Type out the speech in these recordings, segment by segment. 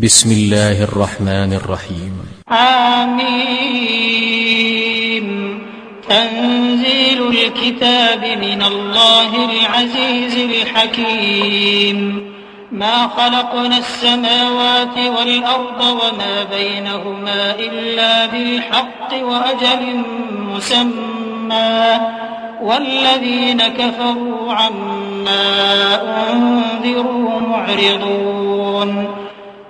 بسم الله الرحمن الرحيم. آمين. تنزيل الكتاب من الله العزيز الحكيم. ما خلقنا السماوات والأرض وما بينهما إلا بالحق وأجل مسمى. والذين كفروا عما أنذروا معرضون.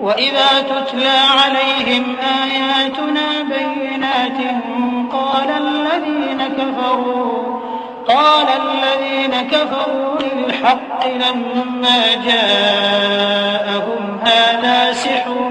وإذا تتلى عليهم آياتنا بينات قال الذين كفروا قال الذين كفروا للحق لما جاءهم هذا سحر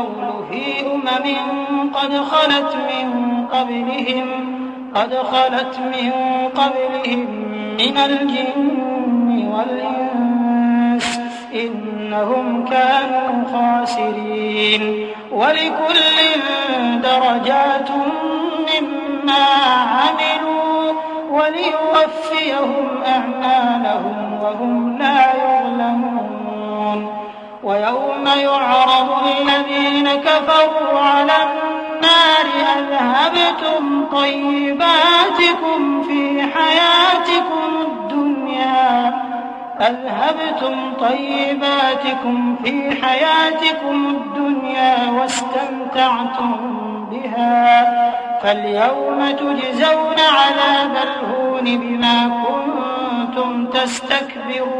القول في أمم قد خلت من قبلهم قد خلت من قبلهم من الجن والإنس إنهم كانوا خاسرين. ولكل درجات مما عملوا وليوفيهم أعمالهم وهم لا يظلمون. ويوم يعرض الذين كفروا على النار أذهبتم طيباتكم في حياتكم الدنيا أذهبتم طيباتكم في حياتكم الدنيا واستمتعتم بها فاليوم تجزون عذاب الهون بما كنتم تستكبرون.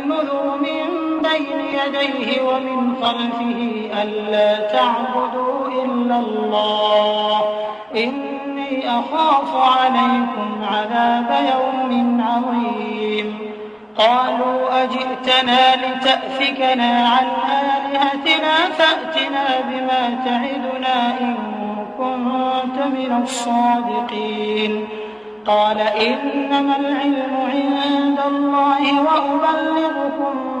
يديه ومن خلفه ألا تعبدوا إلا الله. إني أخاف عليكم عذاب يوم عظيم. قالوا أجئتنا لتأفكنا عن آلهتنا فأتنا بما تعدنا إن كنت من الصادقين. قال إنما العلم عند الله وأبلغكم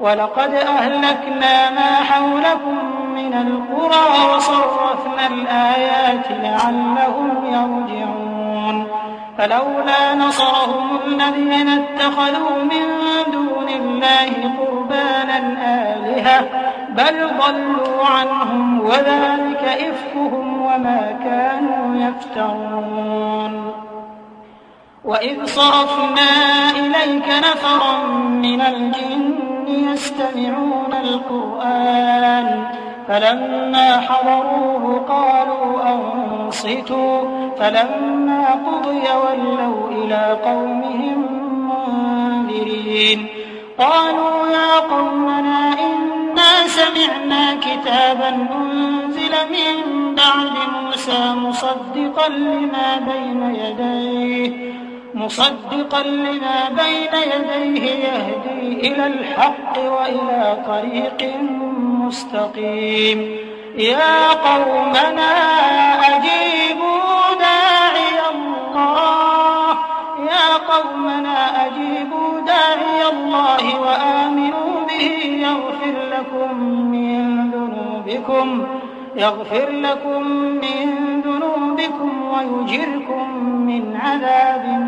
ولقد أهلكنا ما حولكم من القرى وصرفنا الآيات لعلهم يرجعون. فلولا نصرهم الذين اتخذوا من دون الله قربانا آلهة بل ضلوا عنهم وذلك إفكهم وما كانوا يفترون. وإذ صرفنا إليك نفرا من الجن يستمعون القرآن فلما حضروه قالوا أنصتوا فلما قضي ولوا إلى قومهم منذرين. قالوا يا قومنا إنا سمعنا كتابا أنزل من بعد موسى مصدقا لما بين يديه. مصدقا لما بين يديه يهدي إلى الحق وإلى طريق مستقيم. يا قومنا أجيبوا داعي الله. يا قومنا أجيبوا داعي الله وآمنوا به يغفر لكم من ذنوبكم. يغفر لكم من ذنوبكم ويجركم من عذاب